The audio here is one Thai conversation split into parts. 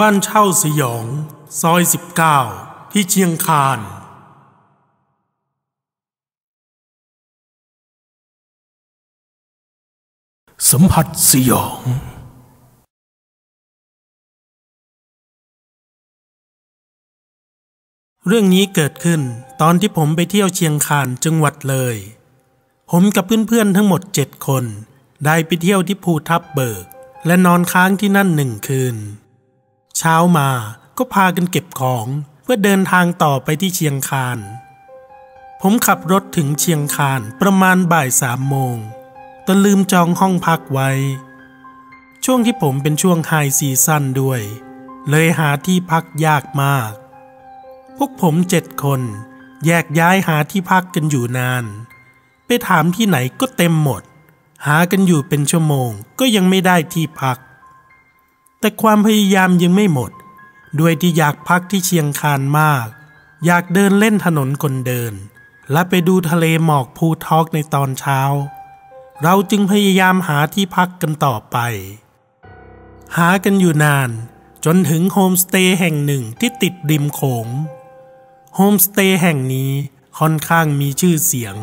บ้านเช่าสยอง ซอย 19 ที่เชียงคาน สัมผัสสยอง เรื่องนี้เกิดขึ้นตอนที่ผมไปเที่ยวเชียงคานจังหวัดเลย ผมกับเพื่อนๆทั้งหมดเจ็ดคน ได้ไปเที่ยวที่ภูทับเบิก และนอนค้างที่นั่นหนึ่งคืน เช้ามาก็พากันเก็บของเพื่อเดินทางต่อไปที่เชียงคาน ผมขับรถถึงเชียงคานประมาณบ่ายสามโมงแต่ลืมจองห้องพักไว้ ช่วงที่ผมเป็นช่วงไฮซีซั่นด้วย เลยหาที่พักยากมาก พวกผมเจ็ดคน แยกย้ายหาที่พักกันอยู่นาน ไปถามที่ไหนก็เต็มหมด หากันอยู่เป็นชั่วโมงก็ยังไม่ได้ที่พัก แต่ความพยายามยังไม่หมด ด้วยที่อยากพักที่เชียงคานมาก อยากเดินเล่นถนนคนเดิน และไปดูทะเลหมอกภูทอกในตอนเช้า เราจึงพยายามหาที่พักกันต่อไป หากันอยู่นาน จนถึงโฮมสเตย์แห่งหนึ่งที่ติดริมโขงโฮมสเตย์แห่งนี้ค่อนข้างมีชื่อเสียง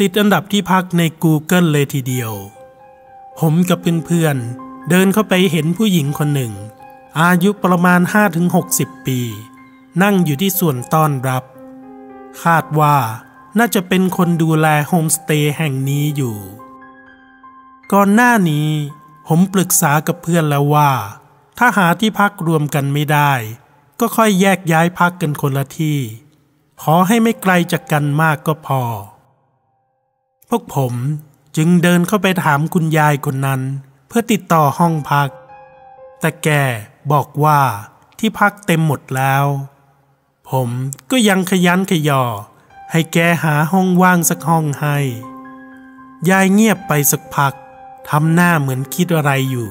ติดอันดับที่พักใน Google เลยทีเดียว ผมกับเพื่อนๆ เดินเข้าไปเห็นผู้หญิงคนหนึ่ง อายุประมาณ 5-60 ปี นั่งอยู่ที่ส่วนต้อนรับ คาดว่าน่าจะเป็นคนดูแลโฮมสเตย์แห่งนี้อยู่ ก่อนหน้านี้ ผมปรึกษากับเพื่อนแล้วว่า ถ้าหาที่พักรวมกันไม่ได้ ก็ค่อยแยกย้ายพักกันคนละที่ ขอให้ไม่ไกลจากกันมากก็พอ พวกผมจึงเดินเข้าไปถามคุณยายคนนั้น เพื่อติดต่อห้องพัก แต่แกบอกว่าที่พักเต็มหมดแล้ว ผมก็ยังขยันขยอ ให้แกหาห้องว่างสักห้องให้ ยายเงียบไปสักพักทำหน้าเหมือนคิดอะไรอยู่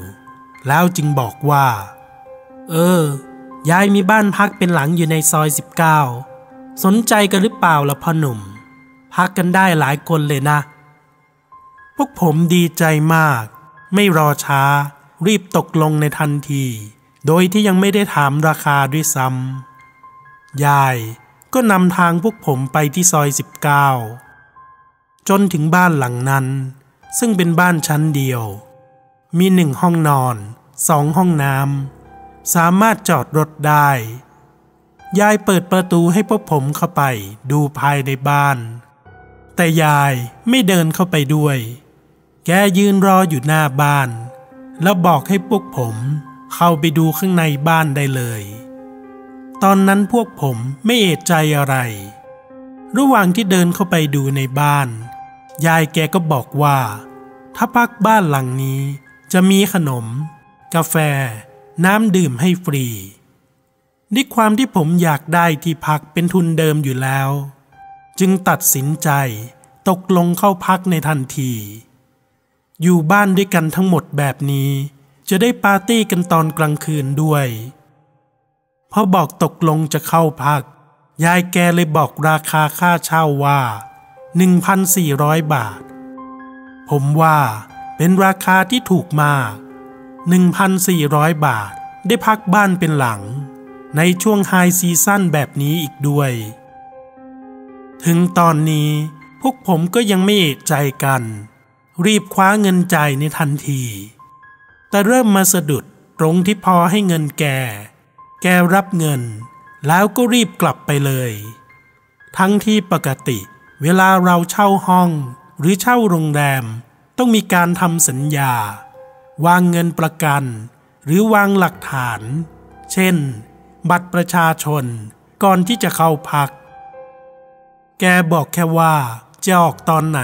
แล้วจึงบอกว่า เออ ยายมีบ้านพักเป็นหลังอยู่ในซอย 19 สนใจกันหรือเปล่าล่ะพ่อหนุ่ม พักกันได้หลายคนเลยนะ พวกผมดีใจมาก ไม่รอช้า รีบตกลงในทันที โดยที่ยังไม่ได้ถามราคาด้วยซ้ำยายก็นำทางพวกผมไปที่ซอย 19 จนถึงบ้านหลังนั้น ซึ่งเป็นบ้านชั้นเดียว มีหนึ่งห้องนอนสองห้องน้ำสามารถจอดรถได้ ยายเปิดประตูให้พวกผมเข้าไปดูภายในบ้าน แต่ยายไม่เดินเข้าไปด้วย แกยืนรออยู่หน้าบ้าน แล้วบอกให้พวกผมเข้าไปดูข้างในบ้านได้เลย ตอนนั้นพวกผมไม่เอะใจอะไร ระหว่างที่เดินเข้าไปดูในบ้าน ยายแกก็บอกว่า ถ้าพักบ้านหลังนี้จะมีขนม กาแฟ น้ำดื่มให้ฟรีด้วยความที่ผมอยากได้ที่พักเป็นทุนเดิมอยู่แล้ว จึงตัดสินใจตกลงเข้าพักในทันที อยู่บ้านด้วยกันทั้งหมดแบบนี้ จะได้ปาร์ตี้กันตอนกลางคืนด้วยพอบอกตกลงจะเข้าพัก ยายแกเลยบอกราคาค่าเช่าว่า 1,400 บาท ผมว่าเป็นราคาที่ถูกมาก 1,400 บาทได้พักบ้านเป็นหลัง ในช่วงไฮซีซั่นแบบนี้อีกด้วย ถึงตอนนี้พวกผมก็ยังไม่เอะใจกัน รีบคว้าเงินจ่ายในทันที แต่เริ่มมาสะดุดตรงที่พอให้เงินแก แกรับเงิน แล้วก็รีบกลับไปเลย ทั้งที่ปกติ เวลาเราเช่าห้อง หรือเช่าโรงแรม ต้องมีการทำสัญญา วางเงินประกัน หรือวางหลักฐาน เช่น บัตรประชาชนก่อนที่จะเข้าพัก แกบอกแค่ว่าจะออกตอนไหน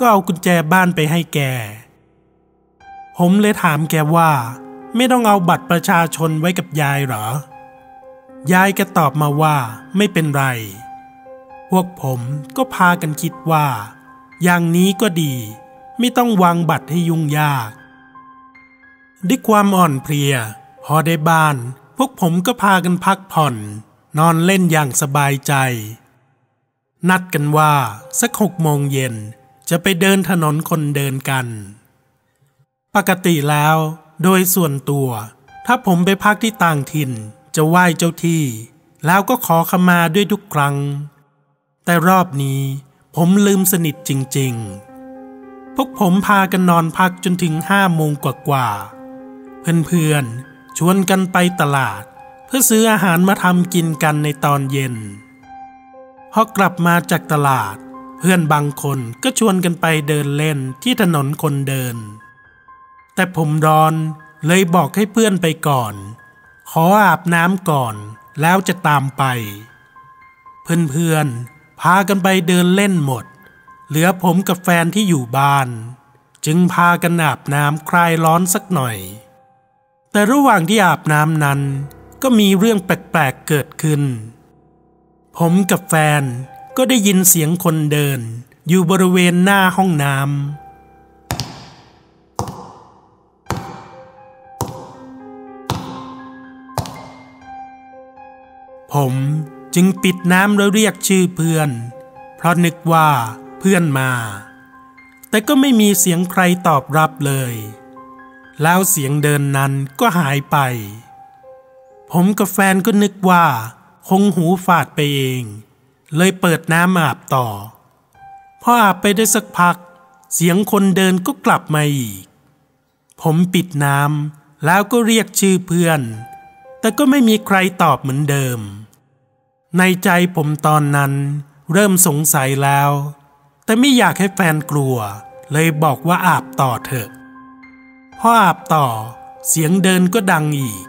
ก็เอากุญแจบ้านไปให้แก ผมเลยถามแกว่า ไม่ต้องเอาบัตรประชาชนไว้กับยายเหรอ ยายก็ตอบมาว่าไม่เป็นไร พวกผมก็พากันคิดว่า อย่างนี้ก็ดี ไม่ต้องวางบัตรให้ยุ่งยาก ด้วยความอ่อนเพลีย พอได้บ้าน พวกผมก็พากันพักผ่อน นอนเล่นอย่างสบายใจนัดกันว่าสักหกโมงเย็น จะไปเดินถนนคนเดินกัน ปกติแล้วโดยส่วนตัว ถ้าผมไปพักที่ต่างถิ่น จะไหว้เจ้าที่ แล้วก็ขอขมาด้วยทุกครั้ง แต่รอบนี้ผมลืมสนิทจริง ๆ พวกผมพากันนอนพักจนถึงห้าโมงกว่าๆเพื่อนๆ ชวนกันไปตลาด เพื่อซื้ออาหารมาทำกินกันในตอนเย็นพอกลับมาจากตลาด เพื่อนบางคนก็ชวนกันไปเดินเล่นที่ถนนคนเดิน แต่ผมร้อนเลยบอกให้เพื่อนไปก่อน ขออาบน้ำก่อนแล้วจะตามไป เพื่อนๆพากันไปเดินเล่นหมด เหลือผมกับแฟนที่อยู่บ้าน จึงพากันอาบน้ำคลายร้อนสักหน่อย แต่ระหว่างที่อาบน้ำนั้น ก็มีเรื่องแปลกๆเกิดขึ้น ผมกับแฟน ก็ได้ยินเสียงคนเดิน อยู่บริเวณหน้าห้องน้ำ ผมจึงปิดน้ำแล้วเรียกชื่อเพื่อน เพราะนึกว่าเพื่อนมา แต่ก็ไม่มีเสียงใครตอบรับเลย แล้วเสียงเดินนั้นก็หายไป ผมกับแฟนก็นึกว่า คงหูฝาดไปเอง เลยเปิดน้ำอาบต่อ พออาบไปได้สักพัก เสียงคนเดินก็กลับมาอีก ผมปิดน้ำแล้วก็เรียกชื่อเพื่อน แต่ก็ไม่มีใครตอบเหมือนเดิม ในใจผมตอนนั้นเริ่มสงสัยแล้ว แต่ไม่อยากให้แฟนกลัว เลยบอกว่าอาบต่อเถอะ พออาบต่อ เสียงเดินก็ดังอีก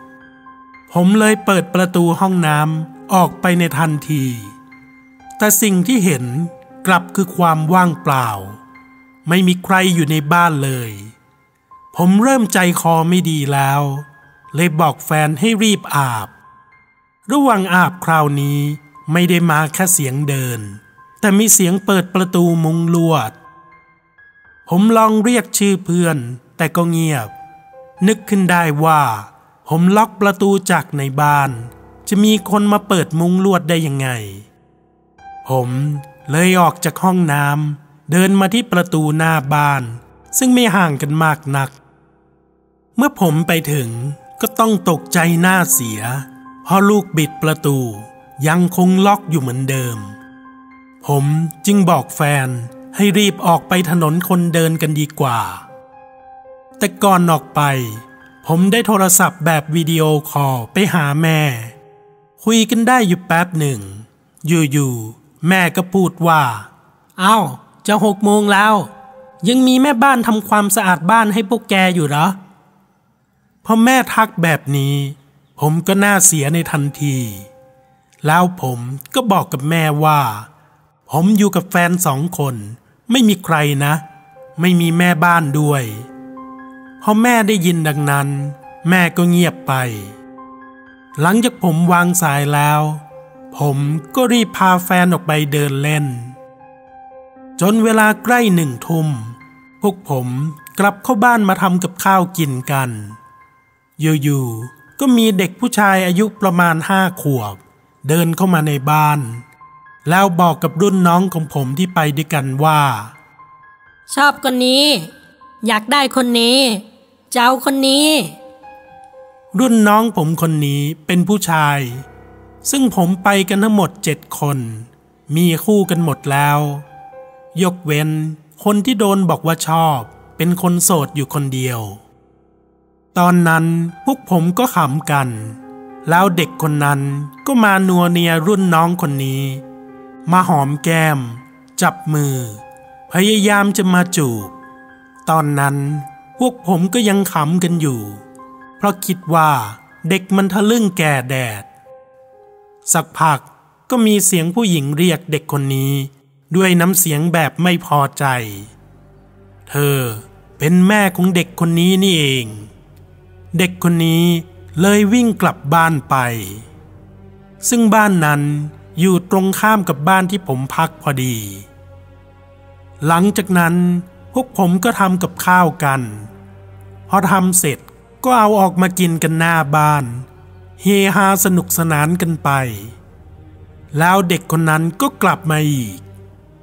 ผมเลยเปิดประตูห้องน้ำออกไปในทันที แต่สิ่งที่เห็นกลับคือความว่างเปล่า ไม่มีใครอยู่ในบ้านเลย ผมเริ่มใจคอไม่ดีแล้ว เลยบอกแฟนให้รีบอาบ ระหว่างอาบคราวนี้ไม่ได้มาแค่เสียงเดิน แต่มีเสียงเปิดประตูมุงลวด ผมลองเรียกชื่อเพื่อน แต่ก็เงียบ นึกขึ้นได้ว่า ผมล็อกประตูจากในบ้าน จะมีคนมาเปิดมุงลวดได้ยังไง ผมเลยออกจากห้องน้ำเดินมาที่ประตูหน้าบ้าน ซึ่งไม่ห่างกันมากนัก เมื่อผมไปถึงก็ต้องตกใจหน้าเสีย เพราะลูกบิดประตูยังคงล็อกอยู่เหมือนเดิม ผมจึงบอกแฟนให้รีบออกไปถนนคนเดินกันดีกว่า แต่ก่อนออกไป ผมได้โทรศัพท์แบบวิดีโอคอลไปหาแม่ คุยกันได้อยู่แป๊บหนึ่ง อยู่ๆ แม่ก็พูดว่าเอ้าจะหกโมงแล้ว ยังมีแม่บ้านทำความสะอาดบ้านให้พวกแกอยู่เหรอพอแม่ทักแบบนี้ ผมก็น่าเสียในทันที แล้วผมก็บอกกับแม่ว่า ผมอยู่กับแฟนสองคน ไม่มีใครนะ ไม่มีแม่บ้านด้วยพอแม่ได้ยินดังนั้น แม่ก็เงียบไป หลังจากผมวางสายแล้ว ผมก็รีบพาแฟนออกไปเดินเล่น จนเวลาใกล้หนึ่งทุ่ม พวกผมกลับเข้าบ้านมาทำกับข้าวกินกัน อยู่ๆ ก็มีเด็กผู้ชายอายุประมาณห้าขวบ เดินเข้ามาในบ้าน แล้วบอกกับรุ่นน้องของผมที่ไปด้วยกันว่า ชอบคนนี้ อยากได้คนนี้จะเอาคนนี้ รุ่นน้องผมคนนี้เป็นผู้ชาย ซึ่งผมไปกันทั้งหมดเจ็ดคน มีคู่กันหมดแล้ว ยกเว้น คนที่โดนบอกว่าชอบ เป็นคนโสดอยู่คนเดียว ตอนนั้นพวกผมก็ขำกัน แล้วเด็กคนนั้นก็มานัวเนียรุ่นน้องคนนี้ มาหอมแก้ม จับมือ พยายามจะมาจูบ ตอนนั้นพวกผมก็ยังขำกันอยู่ เพราะคิดว่าเด็กมันทะลึ่งแก่แดด สักพักก็มีเสียงผู้หญิงเรียกเด็กคนนี้ ด้วยน้ำเสียงแบบไม่พอใจ เธอเป็นแม่ของเด็กคนนี้นี่เอง เด็กคนนี้เลยวิ่งกลับบ้านไป ซึ่งบ้านนั้นอยู่ตรงข้ามกับบ้านที่ผมพักพอดี หลังจากนั้นพวกผมก็ทำกับข้าวกัน พอทำเสร็จก็เอาออกมากินกันหน้าบ้าน เฮฮาสนุกสนานกันไป แล้วเด็กคนนั้นก็กลับมาอีก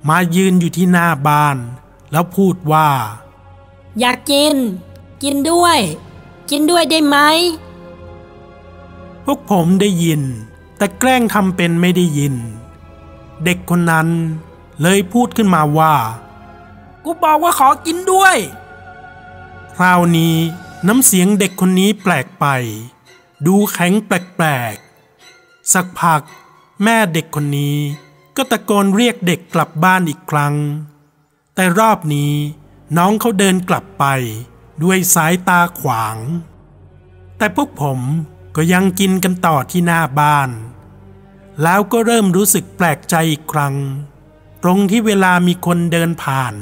มายืนอยู่ที่หน้าบ้าน แล้วพูดว่า อยากกิน กินด้วย กินด้วยได้ไหมวกผมได้ยิน แต่แกล้งทำเป็นไม่ได้ยิน เด็กคนนั้นเลยพูดขึ้นมาว่า กูบอกว่าขอกินด้วย คราวนี้น้ำเสียงเด็กคนนี้แปลกไป ดูแข็งแปลกๆ สักพักแม่เด็กคนนี้ก็ตะโกนเรียกเด็กกลับบ้านอีกครั้ง แต่รอบนี้น้องเขาเดินกลับไปด้วยสายตาขวาง แต่พวกผมก็ยังกินกันต่อที่หน้าบ้าน แล้วก็เริ่มรู้สึกแปลกใจอีกครั้ง ตรงที่เวลามีคนเดินผ่าน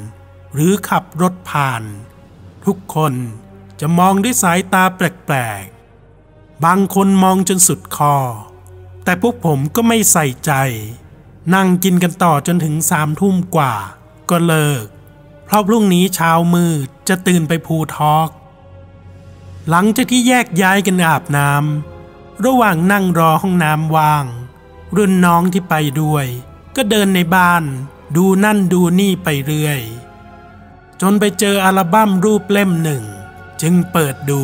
หรือขับรถผ่าน ทุกคนจะมองด้วยสายตาแปลกๆ บางคนมองจนสุดคอ แต่พวกผมก็ไม่ใส่ใจ นั่งกินกันต่อจนถึงสามทุ่มกว่า ก็เลิก เพราะพรุ่งนี้เช้ามืดจะตื่นไปภูทอกหลังจากที่แยกย้ายกันอาบน้ำระหว่างนั่งรอห้องน้ำว่าง รุ่นน้องที่ไปด้วย ก็เดินในบ้าน ดูนั่นดูนี่ไปเรื่อย จนไปเจออัลบั้มรูปเล่มหนึ่ง จึงเปิดดู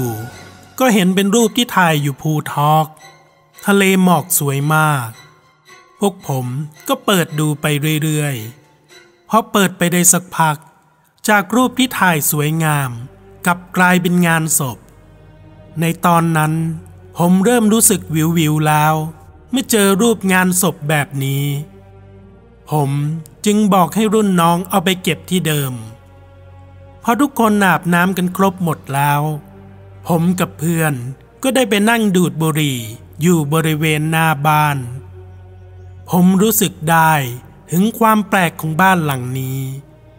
ก็เห็นเป็นรูปที่ถ่ายอยู่ภูทอก ทะเลหมอกสวยมาก พวกผมก็เปิดดูไปเรื่อยๆพอเปิดไปได้สักพัก จากรูปที่ถ่ายสวยงามกลับกลายเป็นงานศพ ในตอนนั้นผมเริ่มรู้สึกวิววิวแล้วเมื่อเจอรูปงานศพแบบนี้ ผมจึงบอกให้รุ่นน้องเอาไปเก็บที่เดิมพอทุกคนอาบน้ำกันครบหมดแล้ว ผมกับเพื่อนก็ได้ไปนั่งดูดบุหรี่อยู่บริเวณหน้าบ้าน ผมรู้สึกได้ถึงความแปลกของบ้านหลังนี้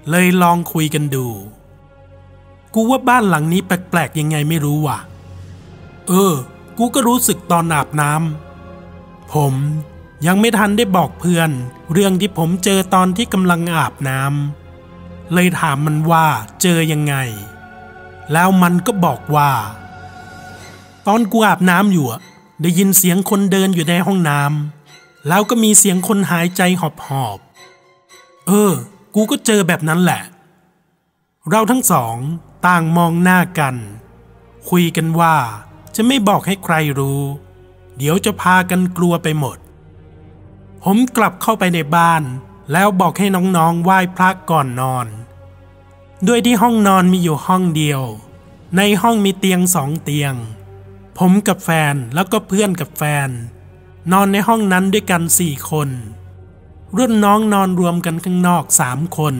เลยลองคุยกันดู กูว่าบ้านหลังนี้แปลกๆยังไงไม่รู้ว่ะ เออ กูก็รู้สึกตอนอาบน้ำ ผมยังไม่ทันได้บอกเพื่อน เรื่องที่ผมเจอตอนที่กำลังอาบน้ำเลยถามมันว่าเจอยังไง แล้วมันก็บอกว่า ตอนกูอาบน้ำอยู่อะได้ยินเสียงคนเดินอยู่ในห้องน้ำแล้วก็มีเสียงคนหายใจหอบหอบๆเออ กูก็เจอแบบนั้นแหละ เราทั้งสองต่างมองหน้ากัน คุยกันว่าจะไม่บอกให้ใครรู้ เดี๋ยวจะพากันกลัวไปหมด ผมกลับเข้าไปในบ้าน แล้วบอกให้น้องๆไหว้พระก่อนนอน ด้วยที่ห้องนอนมีอยู่ห้องเดียว ในห้องมีเตียงสองเตียง ผมกับแฟนแล้วก็เพื่อนกับแฟน นอนในห้องนั้นด้วยกันสี่คน รุ่นน้องนอนรวมกันข้างนอกสามคน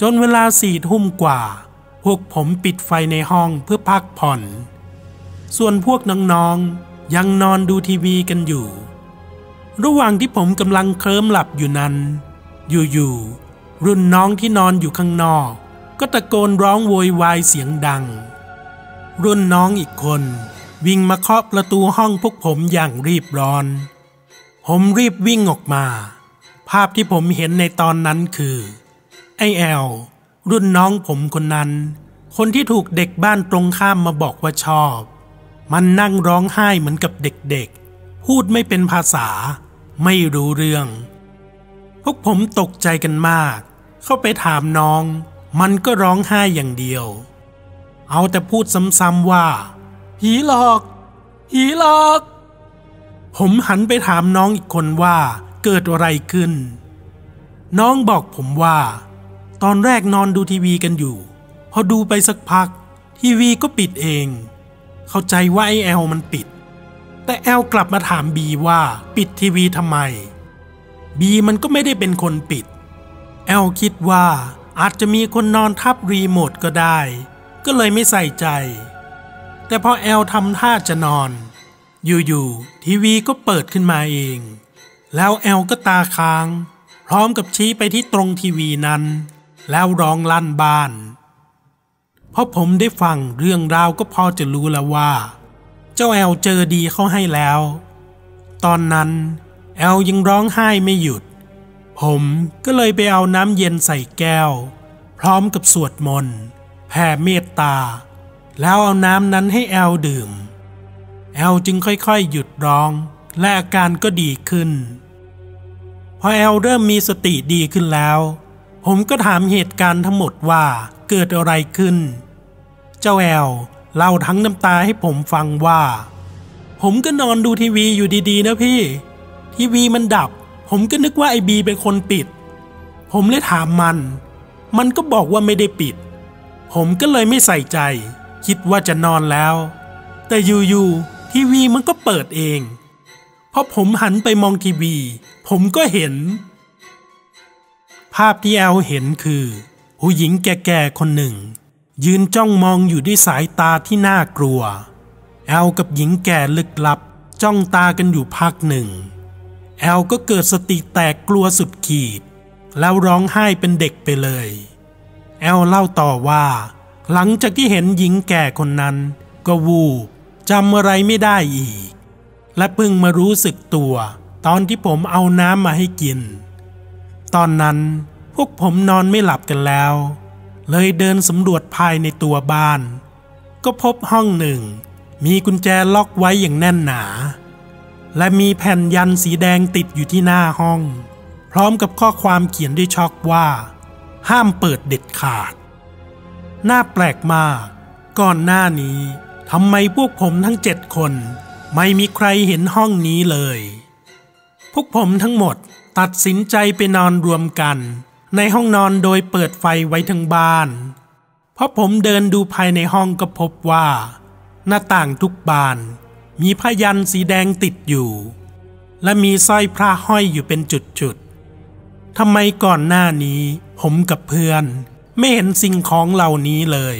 จนเวลาสี่ทุ่มกว่า พวกผมปิดไฟในห้องเพื่อพักผ่อน ส่วนพวกน้องๆยังนอนดูทีวีกันอยู่ ระหว่างที่ผมกำลังเคลิ้มหลับอยู่นั้น อยู่ๆ รุ่นน้องที่นอนอยู่ข้างนอก ก็ตะโกนร้องโวยวายเสียงดัง รุ่นน้องอีกคน วิ่งมาเคาะประตูห้องพวกผมอย่างรีบร้อน ผมรีบวิ่งออกมา ภาพที่ผมเห็นในตอนนั้นคือ ไอแอล รุ่นน้องผมคนนั้น คนที่ถูกเด็กบ้านตรงข้ามมาบอกว่าชอบ มันนั่งร้องไห้เหมือนกับเด็กๆ พูดไม่เป็นภาษา ไม่รู้เรื่องพวกผมตกใจกันมาก เข้าไปถามน้อง มันก็ร้องไห้อย่างเดียว เอาแต่พูดซ้ำๆว่า ผีหลอก ผีหลอก ผมหันไปถามน้องอีกคนว่าเกิดอะไรขึ้น น้องบอกผมว่า ตอนแรกนอนดูทีวีกันอยู่ พอดูไปสักพัก ทีวีก็ปิดเอง เข้าใจว่าไอแอลมันปิด แต่แอลกลับมาถามบีว่า ปิดทีวีทำไม บีมันก็ไม่ได้เป็นคนปิด อลคิดว่าอาจจะมีคนนอนทับรีโมทก็ได้ ก็เลยไม่ใส่ใจ แต่พอแอลทำท่าจะนอน อยู่ๆทีวีก็เปิดขึ้นมาเอง แล้วแอลก็ตาค้าง พร้อมกับชี้ไปที่ตรงทีวีนั้น แล้วร้องลั่นบ้านเพราะผมได้ฟังเรื่องราวก็พอจะรู้แล้วว่า เจ้าแอลเจอดีเข้าให้แล้ว ตอนนั้น แอลยังร้องไห้ไม่หยุด ผมก็เลยไปเอาน้ำเย็นใส่แก้ว พร้อมกับสวดมนต์แผ่เมตตา แล้วเอาน้ำนั้นให้แอลดื่ม แอลจึงค่อยๆ หยุดร้อง และอาการก็ดีขึ้น พอแอลเริ่มมีสติดีขึ้นแล้ว ผมก็ถามเหตุการณ์ทั้งหมดว่าเกิดอะไรขึ้น เจ้าแอลเล่าทั้งน้ำตาให้ผมฟังว่า ผมก็นอนดูทีวีอยู่ดีๆนะพี่ ทีวีมันดับ ผมก็นึกว่าไอ้บีเป็นคนปิด ผมเลยถามมัน มันก็บอกว่าไม่ได้ปิด ผมก็เลยไม่ใส่ใจ คิดว่าจะนอนแล้ว แต่อยู่ๆทีวีมันก็เปิดเองพอผมหันไปมองทีวี ผมก็เห็น ภาพที่แอลเห็นคือ ผู้หญิงแก่ๆคนหนึ่ง ยืนจ้องมองอยู่ด้วยสายตาที่น่ากลัว แอลกับหญิงแก่ลึกลับ จ้องตากันอยู่พักหนึ่ง แอลก็เกิดสติแตกกลัวสุดขีด แล้วร้องไห้เป็นเด็กไปเลย แอลเล่าต่อว่า หลังจากที่เห็นหญิงแก่คนนั้น ก็วูบจำอะไรไม่ได้อีก และเพิ่งมารู้สึกตัว ตอนที่ผมเอาน้ำมาให้กิน ตอนนั้นพวกผมนอนไม่หลับกันแล้ว เลยเดินสำรวจภายในตัวบ้าน ก็พบห้องหนึ่ง มีกุญแจล็อกไว้อย่างแน่นหนา และมีแผ่นยันสีแดงติดอยู่ที่หน้าห้อง พร้อมกับข้อความเขียนด้วยช็อกว่า ห้ามเปิดเด็ดขาดน่าแปลกมาก ก่อนหน้านี้ทำไมพวกผมทั้งเจ็ดคน ไม่มีใครเห็นห้องนี้เลย พวกผมทั้งหมดตัดสินใจไปนอนรวมกัน ในห้องนอนโดยเปิดไฟไว้ทั้งบ้าน เพราะผมเดินดูภายในห้องก็พบว่า หน้าต่างทุกบาน มีพยันสีแดงติดอยู่ และมีสร้อยพระห้อยอยู่เป็นจุดๆทำไมก่อนหน้านี้ผมกับเพื่อนไม่เห็นสิ่งของเหล่านี้เลย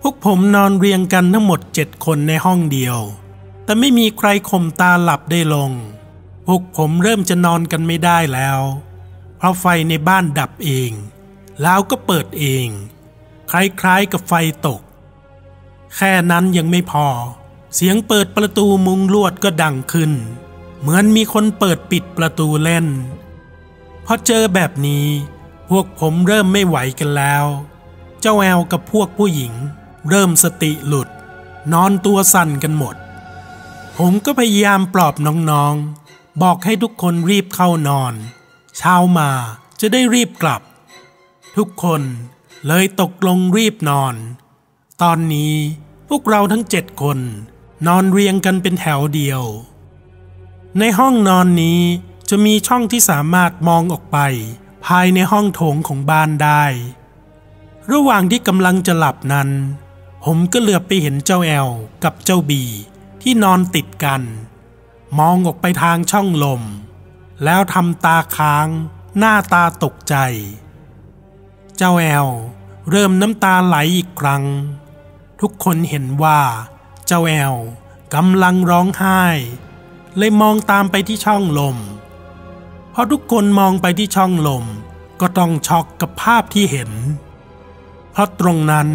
พวกผมนอนเรียงกันทั้งหมดเจ็ดคนในห้องเดียว แต่ไม่มีใครข่มตาหลับได้ลง พวกผมเริ่มจะนอนกันไม่ได้แล้ว เพราะไฟในบ้านดับเอง แล้วก็เปิดเอง คล้ายๆกับไฟตก แค่นั้นยังไม่พอ เสียงเปิดประตูมุงลวดก็ดังขึ้น เหมือนมีคนเปิดปิดประตูเล่น พอเจอแบบนี้ พวกผมเริ่มไม่ไหวกันแล้ว เจ้าแอลกับพวกผู้หญิง เริ่มสติหลุด นอนตัวสั่นกันหมด ผมก็พยายามปลอบน้องๆ บอกให้ทุกคนรีบเข้านอน เช้ามาจะได้รีบกลับ ทุกคนเลยตกลงรีบนอน ตอนนี้พวกเราทั้งเจ็ดคน นอนเรียงกันเป็นแถวเดียว ในห้องนอนนี้จะมีช่องที่สามารถมองออกไป ภายในห้องโถงของบ้านได้ ระหว่างที่กำลังจะหลับนั้น ผมก็เหลือบไปเห็นเจ้าแอลกับเจ้าบีที่นอนติดกัน มองออกไปทางช่องลม แล้วทำตาค้าง หน้าตาตกใจ เจ้าแอลเริ่มน้ำตาไหลอีกครั้ง ทุกคนเห็นว่า เจ้าแอลกำลังร้องไห้ เลยมองตามไปที่ช่องลม พอทุกคนมองไปที่ช่องลม ก็ต้องช็อกกับภาพที่เห็น เพราะตรงนั้น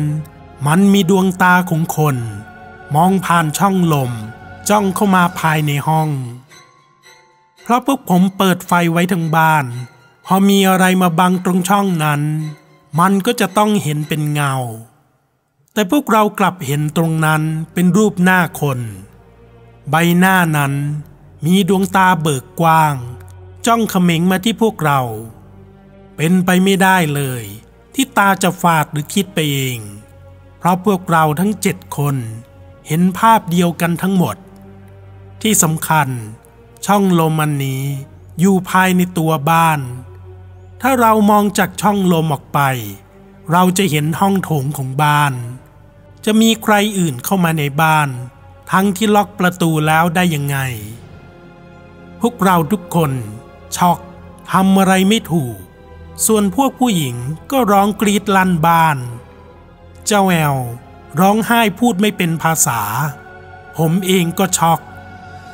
มันมีดวงตาของคน มองผ่านช่องลม จ้องเข้ามาภายในห้อง เพราะพวกผมเปิดไฟไว้ทั้งบ้าน พอมีอะไรมาบังตรงช่องนั้น มันก็จะต้องเห็นเป็นเงา แต่พวกเรากลับเห็นตรงนั้นเป็นรูปหน้าคน ใบหน้านั้นมีดวงตาเบิกกว้าง จ้องเขม็งมาที่พวกเรา เป็นไปไม่ได้เลย ที่ตาจะฝาดหรือคิดไปเอง เพราะพวกเราทั้งเจ็ดคนเห็นภาพเดียวกันทั้งหมด ที่สำคัญ ช่องลมอันนี้อยู่ภายในตัวบ้าน ถ้าเรามองจากช่องลมออกไป เราจะเห็นห้องโถงของบ้าน จะมีใครอื่นเข้ามาในบ้าน ทั้งที่ล็อกประตูแล้วได้ยังไง พวกเราทุกคนช็อกทำอะไรไม่ถูก ส่วนพวกผู้หญิงก็ร้องกรีดลั่นบ้าน เจ้าแอลร้องไห้พูดไม่เป็นภาษา ผมเองก็ช็อก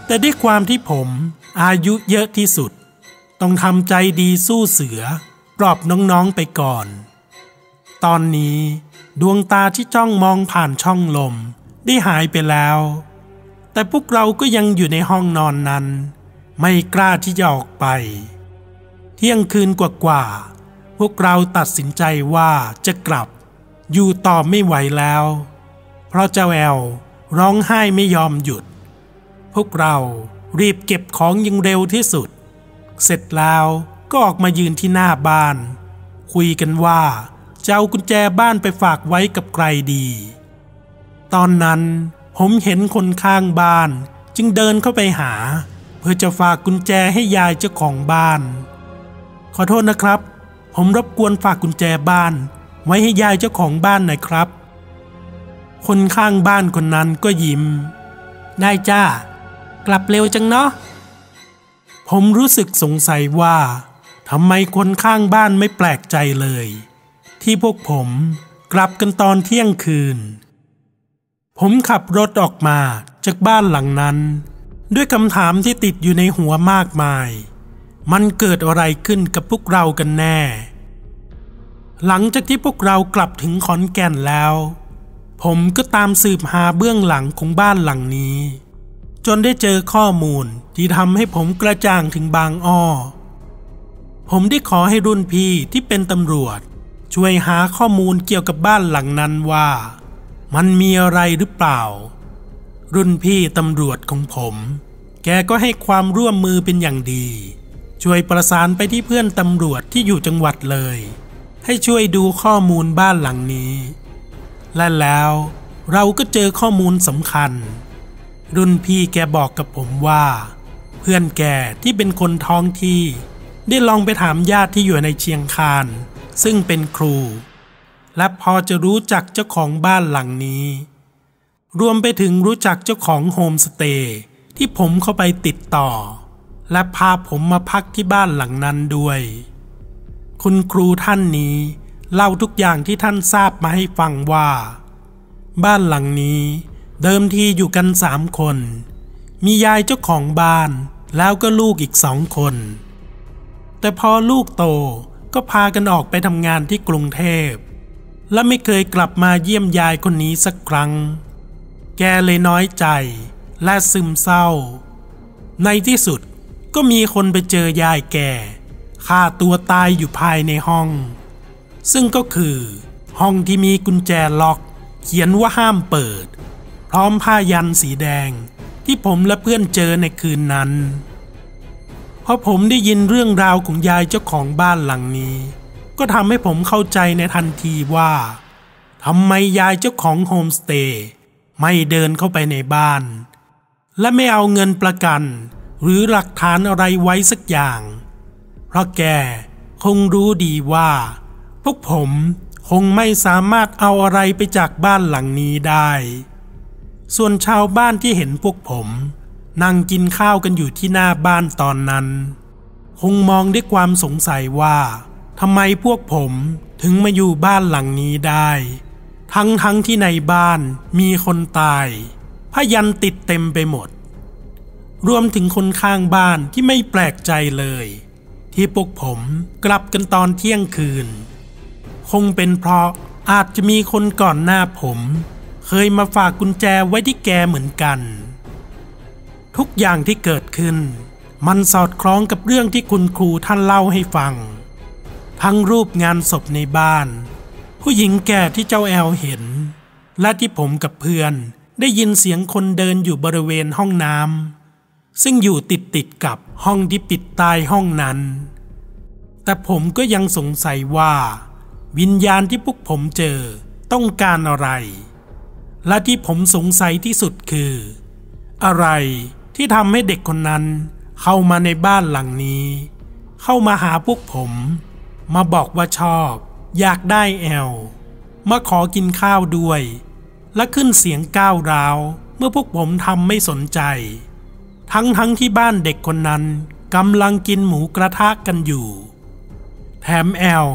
แต่ด้วยความที่ผมอายุเยอะที่สุด ต้องทำใจดีสู้เสือ ปลอบน้องๆไปก่อน ตอนนี้ดวงตาที่จ้องมองผ่านช่องลม ได้หายไปแล้ว แต่พวกเราก็ยังอยู่ในห้องนอนนั้น ไม่กล้าที่จะออกไป เที่ยงคืนกว่าๆพวกเราตัดสินใจว่าจะกลับ อยู่ต่อไม่ไหวแล้ว เพราะเจ้าแอลร้องไห้ไม่ยอมหยุด พวกเรารีบเก็บของยังเร็วที่สุด เสร็จแล้วก็ออกมายืนที่หน้าบ้าน คุยกันว่า จะเอากุญแจบ้านไปฝากไว้กับใครดี ตอนนั้นผมเห็นคนข้างบ้าน จึงเดินเข้าไปหา เพื่อจะฝากกุญแจให้ยายเจ้าของบ้าน ขอโทษนะครับ ผมรบกวนฝากกุญแจบ้าน ไว้ให้ยายเจ้าของบ้านหน่อยครับ คนข้างบ้านคนนั้นก็ยิ้ม ได้จ้า กลับเร็วจังเนาะผมรู้สึกสงสัยว่าทำไมคนข้างบ้านไม่แปลกใจเลย ที่พวกผมกลับกันตอนเที่ยงคืน ผมขับรถออกมาจากบ้านหลังนั้น ด้วยคำถามที่ติดอยู่ในหัวมากมาย มันเกิดอะไรขึ้นกับพวกเรากันแน่ หลังจากที่พวกเรากลับถึงขอนแก่นแล้ว ผมก็ตามสืบหาเบื้องหลังของบ้านหลังนี้ จนได้เจอข้อมูลที่ทำให้ผมกระจ่างถึงบางอ้อผมได้ขอให้รุ่นพี่ที่เป็นตำรวจ ช่วยหาข้อมูลเกี่ยวกับบ้านหลังนั้นว่า มันมีอะไรหรือเปล่า รุ่นพี่ตำรวจของผม แกก็ให้ความร่วมมือเป็นอย่างดี ช่วยประสานไปที่เพื่อนตำรวจที่อยู่จังหวัดเลย ให้ช่วยดูข้อมูลบ้านหลังนี้ และแล้วเราก็เจอข้อมูลสำคัญ รุ่นพี่แกบอกกับผมว่า เพื่อนแกที่เป็นคนท้องที่ ได้ลองไปถามญาติที่อยู่ในเชียงคาน ซึ่งเป็นครู และพอจะรู้จักเจ้าของบ้านหลังนี้ รวมไปถึงรู้จักเจ้าของโฮมสเตย์ที่ผมเข้าไปติดต่อ และพาผมมาพักที่บ้านหลังนั้นด้วย คุณครูท่านนี้ เล่าทุกอย่างที่ท่านทราบมาให้ฟังว่า บ้านหลังนี้เดิมทีอยู่กันสามคน มียายเจ้าของบ้านแล้วก็ลูกอีกสองคน แต่พอลูกโต ก็พากันออกไปทำงานที่กรุงเทพ และไม่เคยกลับมาเยี่ยมยายคนนี้สักครั้ง แกเลยน้อยใจและซึมเศร้า ในที่สุดก็มีคนไปเจอยายแก่ฆ่าตัวตายอยู่ภายในห้อง ซึ่งก็คือห้องที่มีกุญแจล็อกเขียนว่าห้ามเปิด พร้อมผ้ายันสีแดงที่ผมและเพื่อนเจอในคืนนั้น พอผมได้ยินเรื่องราวของยายเจ้าของบ้านหลังนี้ ก็ทำให้ผมเข้าใจในทันทีว่าทำไมยายเจ้าของโฮมสเตย์ไม่เดินเข้าไปในบ้าน และไม่เอาเงินประกัน หรือหลักฐานอะไรไว้สักอย่าง เพราะแกคงรู้ดีว่า พวกผมคงไม่สามารถเอาอะไรไปจากบ้านหลังนี้ได้ ส่วนชาวบ้านที่เห็นพวกผม นั่งกินข้าวกันอยู่ที่หน้าบ้านตอนนั้น คงมองด้วยความสงสัยว่าทำไมพวกผมถึงมาอยู่บ้านหลังนี้ได้ ทั้งทั้งที่ในบ้านมีคนตายพยันติดเต็มไปหมด รวมถึงคนข้างบ้านที่ไม่แปลกใจเลย ที่พวกผมกลับกันตอนเที่ยงคืน คงเป็นเพราะอาจจะมีคนก่อนหน้าผม เคยมาฝากกุญแจไว้ที่แกเหมือนกัน ทุกอย่างที่เกิดขึ้น มันสอดคล้องกับเรื่องที่คุณครูท่านเล่าให้ฟัง ทั้งรูปงานศพในบ้าน ผู้หญิงแก่ที่เจ้าแอลเห็น และที่ผมกับเพื่อนได้ยินเสียงคนเดินอยู่บริเวณห้องน้ำซึ่งอยู่ติดติดกับห้องที่ปิดตายห้องนั้น แต่ผมก็ยังสงสัยว่า วิญญาณที่พวกผมเจอต้องการอะไร และที่ผมสงสัยที่สุดคือ อะไร ที่ทำให้เด็กคนนั้นเข้ามาในบ้านหลังนี้ เข้ามาหาพวกผม มาบอกว่าชอบ อยากได้แอลมาขอกินข้าวด้วย และขึ้นเสียงก้าวร้าวเมื่อพวกผมทำไม่สนใจ ทั้งทั้งที่บ้านเด็กคนนั้นกำลังกินหมูกระทะกันอยู่ แถมแอล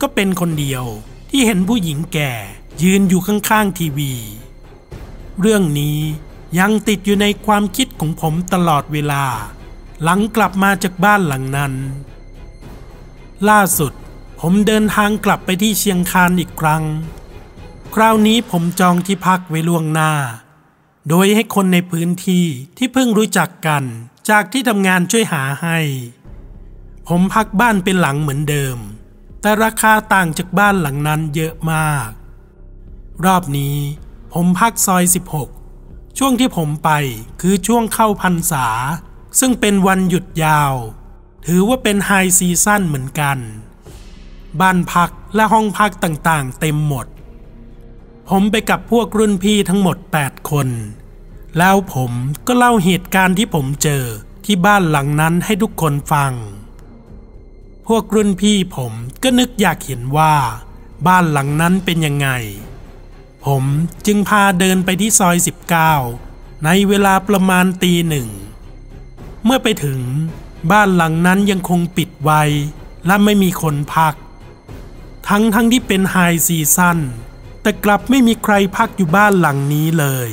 ก็เป็นคนเดียวที่เห็นผู้หญิงแก่ยืนอยู่ข้างๆทีวี เรื่องนี้ยังติดอยู่ในความคิด ของผมตลอดเวลา หลังกลับมาจากบ้านหลังนั้น ล่าสุดผมเดินทางกลับไปที่เชียงคานอีกครั้ง คราวนี้ผมจองที่พักไว้ล่วงหน้า โดยให้คนในพื้นที่ที่เพิ่งรู้จักกันจากที่ทำงานช่วยหาให้ ผมพักบ้านเป็นหลังเหมือนเดิม แต่ราคาต่างจากบ้านหลังนั้นเยอะมาก รอบนี้ผมพักซอย 16 ช่วงที่ผมไปคือช่วงเข้าพรรษา ซึ่งเป็นวันหยุดยาว ถือว่าเป็นไฮซีซั่นเหมือนกัน บ้านพักและห้องพักต่างๆ เต็มหมด ผมไปกับพวกรุ่นพี่ทั้งหมด 8 คน แล้วผมก็เล่าเหตุการณ์ที่ผมเจอที่บ้านหลังนั้นให้ทุกคนฟัง พวกรุ่นพี่ผมก็นึกอยากเห็นว่า บ้านหลังนั้นเป็นยังไง ผมจึงพาเดินไปที่ซอย 19 ในเวลาประมาณตีหนึ่ง เมื่อไปถึงบ้านหลังนั้นยังคงปิดไว้และไม่มีคนพัก ทั้งทั้งที่เป็นไฮซีซั่นแต่กลับไม่มีใครพักอยู่บ้านหลังนี้เลย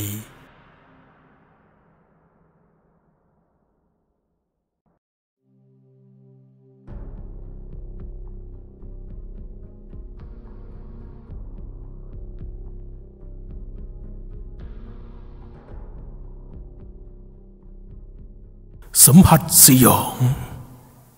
สัมผัสสยอง